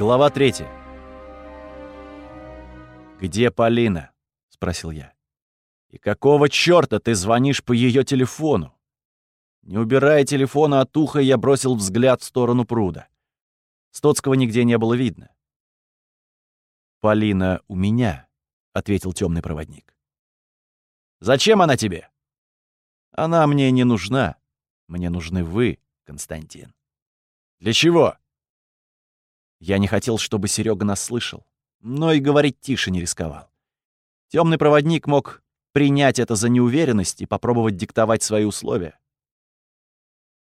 Глава третья. «Где Полина?» — спросил я. «И какого чёрта ты звонишь по её телефону?» Не убирая телефона от уха, я бросил взгляд в сторону пруда. Стоцкого нигде не было видно. «Полина у меня», — ответил темный проводник. «Зачем она тебе?» «Она мне не нужна. Мне нужны вы, Константин». «Для чего?» Я не хотел, чтобы Серега нас слышал, но и говорить тише не рисковал. Темный проводник мог принять это за неуверенность и попробовать диктовать свои условия.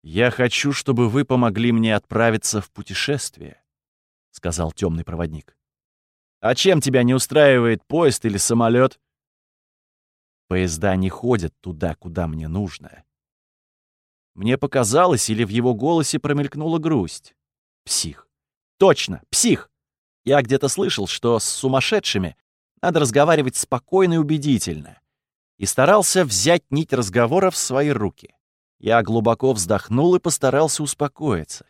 «Я хочу, чтобы вы помогли мне отправиться в путешествие», — сказал темный проводник. «А чем тебя не устраивает поезд или самолет? Поезда не ходят туда, куда мне нужно. Мне показалось, или в его голосе промелькнула грусть. Псих. Точно, псих. Я где-то слышал, что с сумасшедшими надо разговаривать спокойно и убедительно. И старался взять нить разговора в свои руки. Я глубоко вздохнул и постарался успокоиться.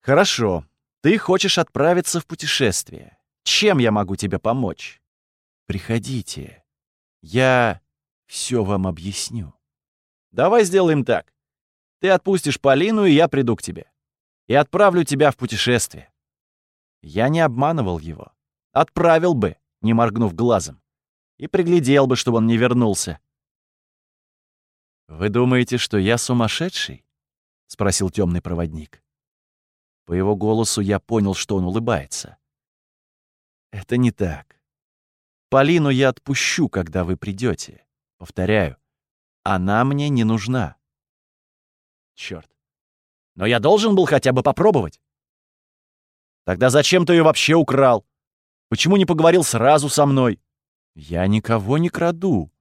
«Хорошо, ты хочешь отправиться в путешествие. Чем я могу тебе помочь?» «Приходите. Я все вам объясню». «Давай сделаем так. Ты отпустишь Полину, и я приду к тебе. И отправлю тебя в путешествие. Я не обманывал его. Отправил бы, не моргнув глазом. И приглядел бы, чтобы он не вернулся. «Вы думаете, что я сумасшедший?» — спросил темный проводник. По его голосу я понял, что он улыбается. «Это не так. Полину я отпущу, когда вы придете. Повторяю, она мне не нужна». Черт. Но я должен был хотя бы попробовать. Тогда зачем ты ее вообще украл? Почему не поговорил сразу со мной? Я никого не краду,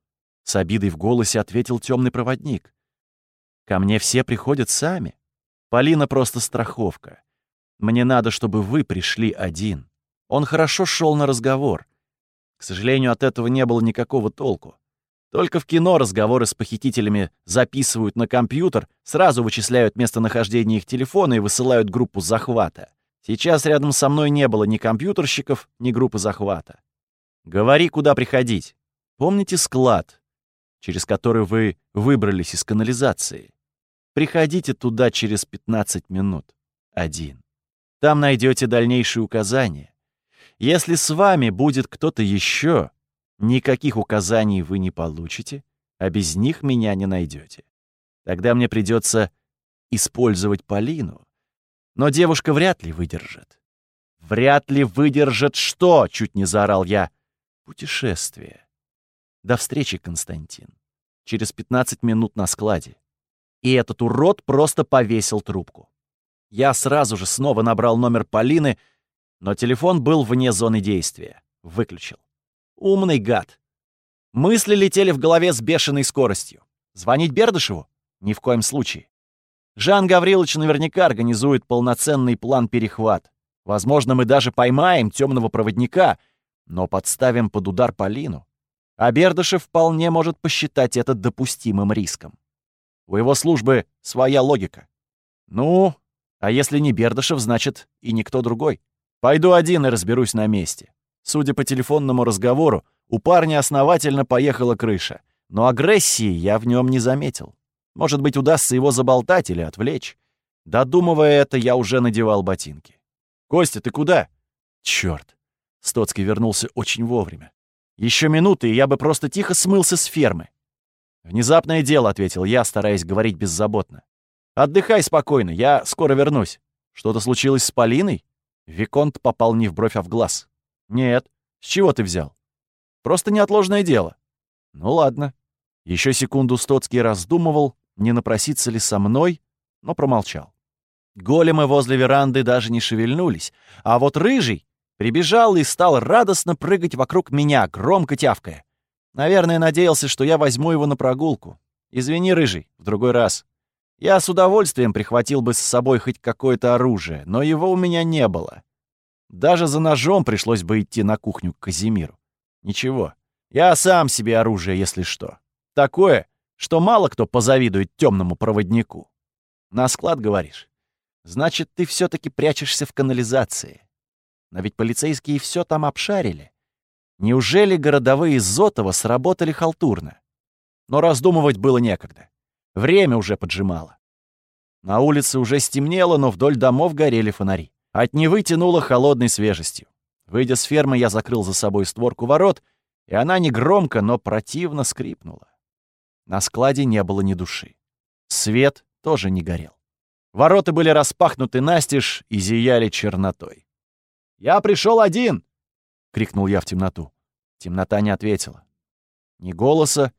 с обидой в голосе ответил темный проводник. Ко мне все приходят сами. Полина просто страховка. Мне надо, чтобы вы пришли один. Он хорошо шел на разговор. К сожалению, от этого не было никакого толку. Только в кино разговоры с похитителями записывают на компьютер, сразу вычисляют местонахождение их телефона и высылают группу захвата. Сейчас рядом со мной не было ни компьютерщиков, ни группы захвата. Говори, куда приходить. Помните склад, через который вы выбрались из канализации? Приходите туда через 15 минут. Один. Там найдете дальнейшие указания. Если с вами будет кто-то еще, никаких указаний вы не получите, а без них меня не найдете. Тогда мне придется использовать Полину, но девушка вряд ли выдержит. «Вряд ли выдержит что?» — чуть не заорал я. «Путешествие. До встречи, Константин. Через 15 минут на складе». И этот урод просто повесил трубку. Я сразу же снова набрал номер Полины, но телефон был вне зоны действия. Выключил. Умный гад. Мысли летели в голове с бешеной скоростью. Звонить Бердышеву? Ни в коем случае. Жан Гаврилович наверняка организует полноценный план перехват. Возможно, мы даже поймаем темного проводника, но подставим под удар Полину. А Бердышев вполне может посчитать это допустимым риском. У его службы своя логика. Ну, а если не Бердышев, значит и никто другой. Пойду один и разберусь на месте. Судя по телефонному разговору, у парня основательно поехала крыша, но агрессии я в нем не заметил. Может быть, удастся его заболтать или отвлечь. Додумывая это, я уже надевал ботинки. «Костя, ты куда?» «Чёрт!» Стоцкий вернулся очень вовремя. Еще минуты, и я бы просто тихо смылся с фермы. «Внезапное дело», — ответил я, стараясь говорить беззаботно. «Отдыхай спокойно, я скоро вернусь. Что-то случилось с Полиной?» Виконт попал не в бровь, а в глаз. «Нет. С чего ты взял?» «Просто неотложное дело». «Ну ладно». Еще секунду Стоцкий раздумывал, не напроситься ли со мной, но промолчал. Големы возле веранды даже не шевельнулись, а вот рыжий прибежал и стал радостно прыгать вокруг меня, громко тявкая. Наверное, надеялся, что я возьму его на прогулку. Извини, рыжий, в другой раз. Я с удовольствием прихватил бы с собой хоть какое-то оружие, но его у меня не было. Даже за ножом пришлось бы идти на кухню к Казимиру. Ничего, я сам себе оружие, если что. Такое, что мало кто позавидует темному проводнику. На склад, говоришь? Значит, ты все таки прячешься в канализации. Но ведь полицейские все там обшарили. Неужели городовые из Зотова сработали халтурно? Но раздумывать было некогда. Время уже поджимало. На улице уже стемнело, но вдоль домов горели фонари. От Невы тянуло холодной свежестью. Выйдя с фермы, я закрыл за собой створку ворот, и она негромко, но противно скрипнула. На складе не было ни души. Свет тоже не горел. Ворота были распахнуты настежь и зияли чернотой. «Я пришел один!» — крикнул я в темноту. Темнота не ответила. Ни голоса,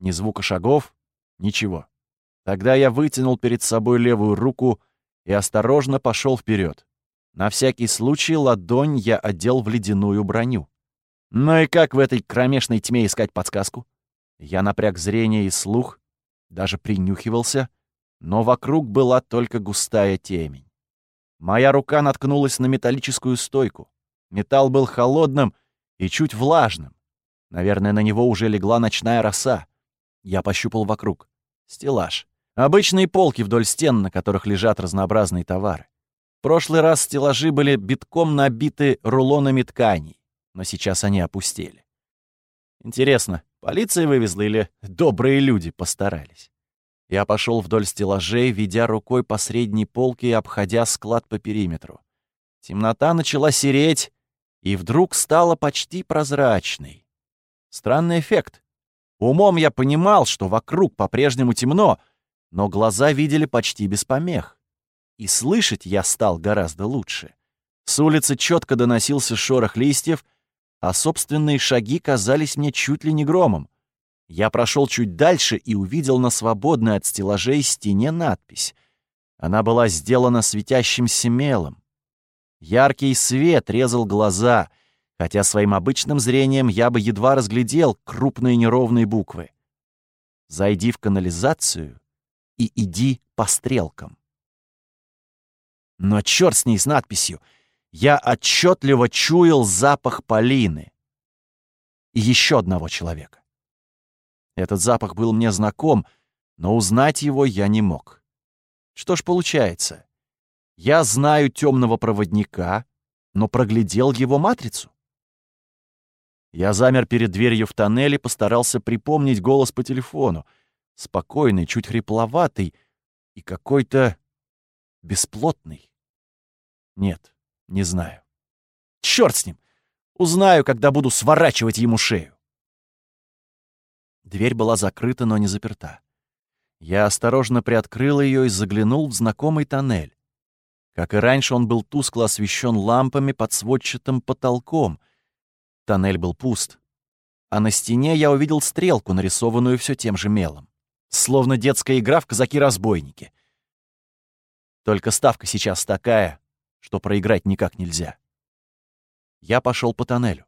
ни звука шагов, ничего. Тогда я вытянул перед собой левую руку и осторожно пошел вперед. На всякий случай ладонь я одел в ледяную броню. Ну и как в этой кромешной тьме искать подсказку? Я напряг зрение и слух, даже принюхивался, но вокруг была только густая темень. Моя рука наткнулась на металлическую стойку. Металл был холодным и чуть влажным. Наверное, на него уже легла ночная роса. Я пощупал вокруг. Стеллаж. Обычные полки вдоль стен, на которых лежат разнообразные товары. В прошлый раз стеллажи были битком набиты рулонами тканей, но сейчас они опустели. Интересно, полиция вывезла или добрые люди постарались? Я пошел вдоль стеллажей, ведя рукой по средней полке и обходя склад по периметру. Темнота начала сереть, и вдруг стала почти прозрачной. Странный эффект. Умом я понимал, что вокруг по-прежнему темно, но глаза видели почти без помех. И слышать я стал гораздо лучше. С улицы четко доносился шорох листьев, а собственные шаги казались мне чуть ли не громом. Я прошел чуть дальше и увидел на свободной от стеллажей стене надпись. Она была сделана светящимся мелом. Яркий свет резал глаза, хотя своим обычным зрением я бы едва разглядел крупные неровные буквы. «Зайди в канализацию и иди по стрелкам. Но черт с ней с надписью. Я отчетливо чуял запах Полины и еще одного человека. Этот запах был мне знаком, но узнать его я не мог. Что ж получается? Я знаю темного проводника, но проглядел его матрицу. Я замер перед дверью в тоннель и постарался припомнить голос по телефону — спокойный, чуть хрипловатый и какой-то бесплотный. Нет, не знаю. Черт с ним! Узнаю, когда буду сворачивать ему шею. Дверь была закрыта, но не заперта. Я осторожно приоткрыл ее и заглянул в знакомый тоннель. Как и раньше, он был тускло освещен лампами под сводчатым потолком. Тоннель был пуст. А на стене я увидел стрелку, нарисованную все тем же мелом. Словно детская игра в казаки-разбойники. Только ставка сейчас такая, что проиграть никак нельзя. Я пошел по тоннелю.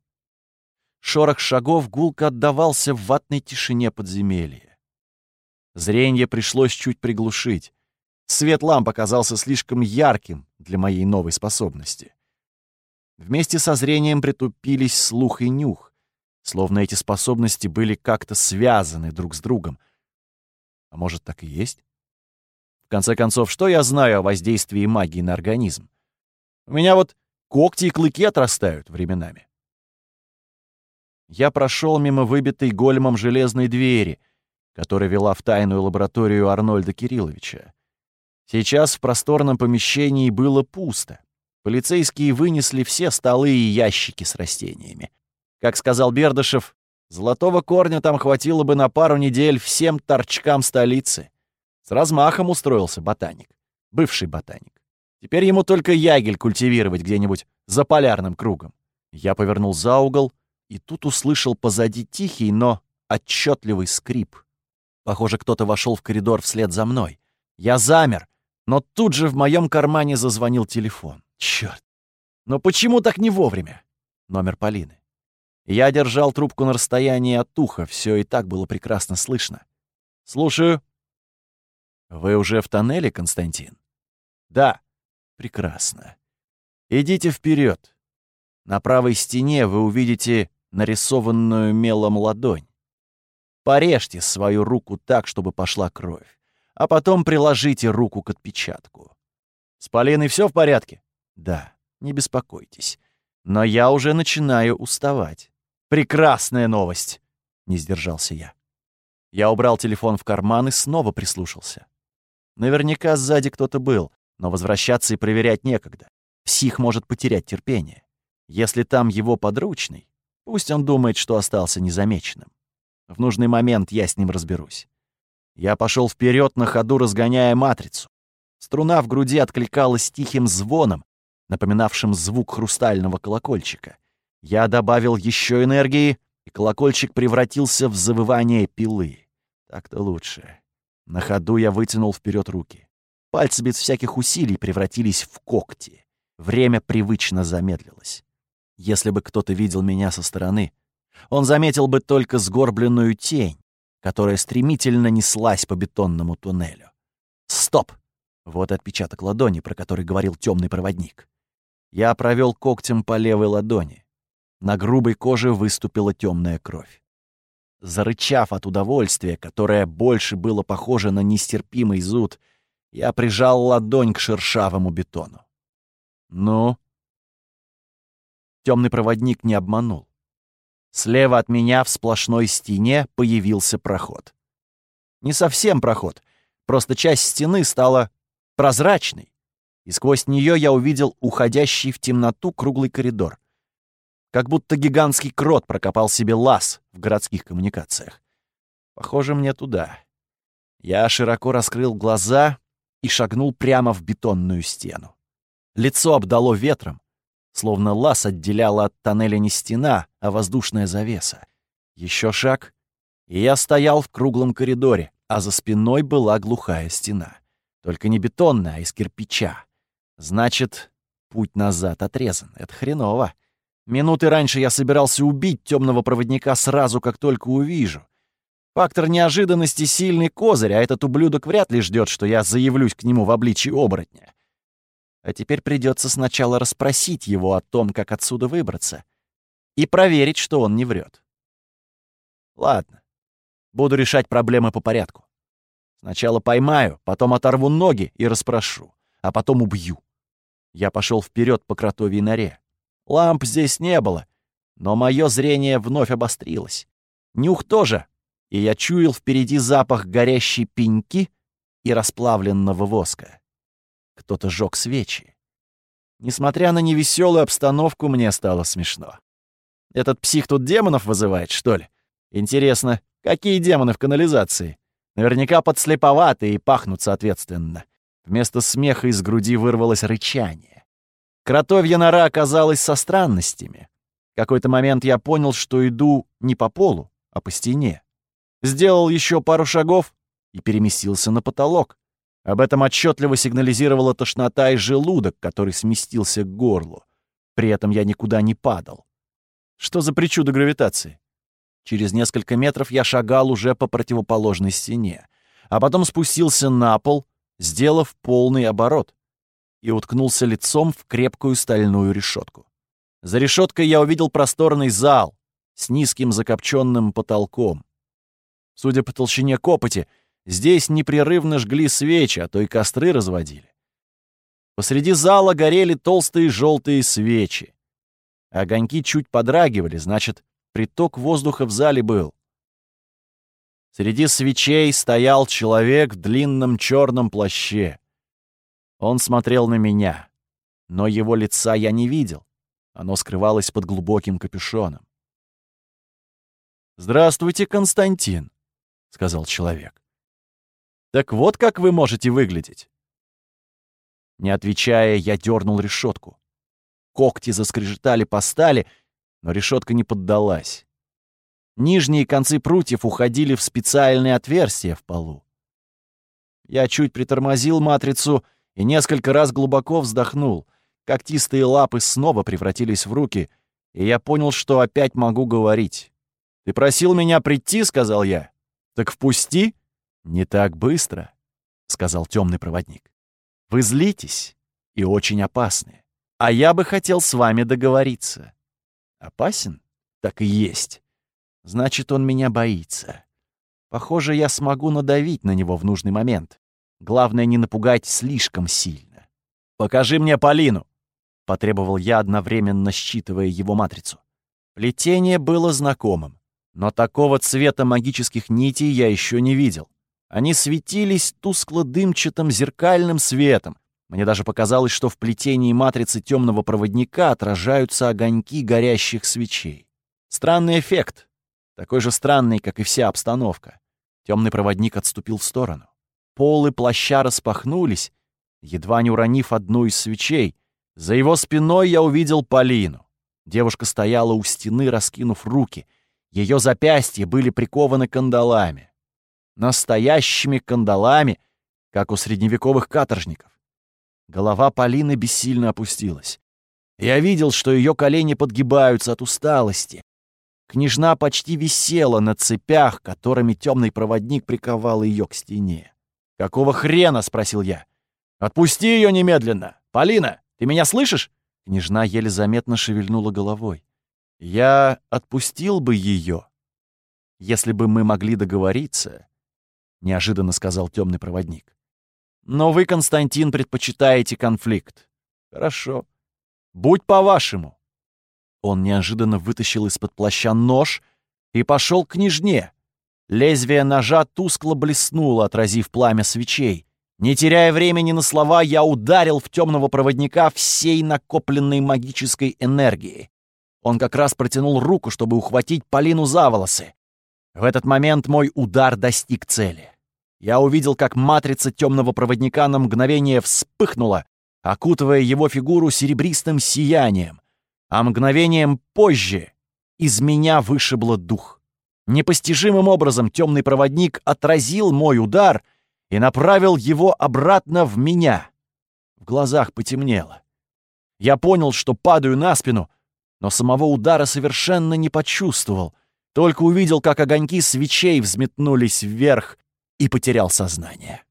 Шорох шагов гулко отдавался в ватной тишине подземелья. Зрение пришлось чуть приглушить. Свет ламп оказался слишком ярким для моей новой способности. Вместе со зрением притупились слух и нюх, словно эти способности были как-то связаны друг с другом — а может, так и есть? В конце концов, что я знаю о воздействии магии на организм? У меня вот когти и клыки отрастают временами. Я прошел мимо выбитой големом железной двери, которая вела в тайную лабораторию Арнольда Кирилловича. Сейчас в просторном помещении было пусто. Полицейские вынесли все столы и ящики с растениями. Как сказал Бердышев, Золотого корня там хватило бы на пару недель всем торчкам столицы. С размахом устроился ботаник. Бывший ботаник. Теперь ему только ягель культивировать где-нибудь за полярным кругом. Я повернул за угол и тут услышал позади тихий, но отчетливый скрип. Похоже, кто-то вошел в коридор вслед за мной. Я замер, но тут же в моем кармане зазвонил телефон. Черт! Но почему так не вовремя? Номер Полины. Я держал трубку на расстоянии от уха, все и так было прекрасно слышно. «Слушаю». «Вы уже в тоннеле, Константин?» «Да». «Прекрасно. Идите вперед. На правой стене вы увидите нарисованную мелом ладонь. Порежьте свою руку так, чтобы пошла кровь, а потом приложите руку к отпечатку. С Полиной все в порядке? Да, не беспокойтесь. Но я уже начинаю уставать. Прекрасная новость, не сдержался я. Я убрал телефон в карман и снова прислушался. Наверняка сзади кто-то был, но возвращаться и проверять некогда. Псих может потерять терпение. Если там его подручный, пусть он думает, что остался незамеченным. В нужный момент я с ним разберусь. Я пошел вперед на ходу, разгоняя матрицу. Струна в груди откликалась тихим звоном, напоминавшим звук хрустального колокольчика. Я добавил еще энергии, и колокольчик превратился в завывание пилы. Так-то лучше. На ходу я вытянул вперед руки. Пальцы без всяких усилий превратились в когти. Время привычно замедлилось. Если бы кто-то видел меня со стороны, он заметил бы только сгорбленную тень, которая стремительно неслась по бетонному туннелю. Стоп! Вот отпечаток ладони, про который говорил темный проводник. Я провел когтем по левой ладони. На грубой коже выступила темная кровь. Зарычав от удовольствия, которое больше было похоже на нестерпимый зуд, я прижал ладонь к шершавому бетону. «Ну?» Темный проводник не обманул. Слева от меня в сплошной стене появился проход. Не совсем проход, просто часть стены стала прозрачной, и сквозь нее я увидел уходящий в темноту круглый коридор. Как будто гигантский крот прокопал себе лаз в городских коммуникациях. Похоже мне туда. Я широко раскрыл глаза и шагнул прямо в бетонную стену. Лицо обдало ветром, словно лаз отделяла от тоннеля не стена, а воздушная завеса. Еще шаг, и я стоял в круглом коридоре, а за спиной была глухая стена. Только не бетонная, а из кирпича. Значит, путь назад отрезан. Это хреново. Минуты раньше я собирался убить темного проводника сразу, как только увижу. Фактор неожиданности — сильный козырь, а этот ублюдок вряд ли ждет, что я заявлюсь к нему в обличии оборотня. А теперь придется сначала расспросить его о том, как отсюда выбраться, и проверить, что он не врет. Ладно, буду решать проблемы по порядку. Сначала поймаю, потом оторву ноги и расспрошу, а потом убью. Я пошел вперед по кротовьей норе. Ламп здесь не было, но мое зрение вновь обострилось. Нюх тоже, и я чуял впереди запах горящей пеньки и расплавленного воска. Кто-то жег свечи. Несмотря на невеселую обстановку, мне стало смешно. Этот псих тут демонов вызывает, что ли? Интересно, какие демоны в канализации? Наверняка подслеповатые и пахнут соответственно. Вместо смеха из груди вырвалось рычание. Кротовья нора оказалась со странностями. В какой-то момент я понял, что иду не по полу, а по стене. Сделал еще пару шагов и переместился на потолок. Об этом отчетливо сигнализировала тошнота и желудок, который сместился к горлу. При этом я никуда не падал. Что за причуда гравитации? Через несколько метров я шагал уже по противоположной стене, а потом спустился на пол, сделав полный оборот, и уткнулся лицом в крепкую стальную решетку. За решеткой я увидел просторный зал с низким закопченным потолком. Судя по толщине копоти, Здесь непрерывно жгли свечи, а то и костры разводили. Посреди зала горели толстые желтые свечи. Огоньки чуть подрагивали, значит, приток воздуха в зале был. Среди свечей стоял человек в длинном черном плаще. Он смотрел на меня, но его лица я не видел. Оно скрывалось под глубоким капюшоном. «Здравствуйте, Константин», — сказал человек. Так вот как вы можете выглядеть. Не отвечая, я дернул решетку. Когти заскрежетали по стали, но решетка не поддалась. Нижние концы прутьев уходили в специальные отверстия в полу. Я чуть притормозил матрицу и несколько раз глубоко вздохнул. Когтистые лапы снова превратились в руки, и я понял, что опять могу говорить. «Ты просил меня прийти», — сказал я. «Так впусти». «Не так быстро», — сказал темный проводник. «Вы злитесь и очень опасны, а я бы хотел с вами договориться». «Опасен? Так и есть. Значит, он меня боится. Похоже, я смогу надавить на него в нужный момент. Главное, не напугать слишком сильно. Покажи мне Полину. потребовал я, одновременно считывая его матрицу. Плетение было знакомым, но такого цвета магических нитей я еще не видел. Они светились тускло-дымчатым зеркальным светом. Мне даже показалось, что в плетении матрицы темного проводника отражаются огоньки горящих свечей. Странный эффект. Такой же странный, как и вся обстановка. Темный проводник отступил в сторону. Полы плаща распахнулись, едва не уронив одну из свечей. За его спиной я увидел Полину. Девушка стояла у стены, раскинув руки. Ее запястья были прикованы кандалами настоящими кандалами, как у средневековых каторжников. Голова Полины бессильно опустилась. Я видел, что ее колени подгибаются от усталости. Княжна почти висела на цепях, которыми темный проводник приковал ее к стене. «Какого хрена?» — спросил я. «Отпусти ее немедленно! Полина, ты меня слышишь?» Княжна еле заметно шевельнула головой. «Я отпустил бы ее, если бы мы могли договориться — неожиданно сказал темный проводник. «Но вы, Константин, предпочитаете конфликт. Хорошо. Будь по-вашему». Он неожиданно вытащил из-под плаща нож и пошел к княжне. Лезвие ножа тускло блеснуло, отразив пламя свечей. Не теряя времени на слова, я ударил в темного проводника всей накопленной магической энергией. Он как раз протянул руку, чтобы ухватить Полину за волосы. В этот момент мой удар достиг цели. Я увидел, как матрица темного проводника на мгновение вспыхнула, окутывая его фигуру серебристым сиянием, а мгновением позже из меня вышибло дух. Непостижимым образом темный проводник отразил мой удар и направил его обратно в меня. В глазах потемнело. Я понял, что падаю на спину, но самого удара совершенно не почувствовал — только увидел, как огоньки свечей взметнулись вверх и потерял сознание.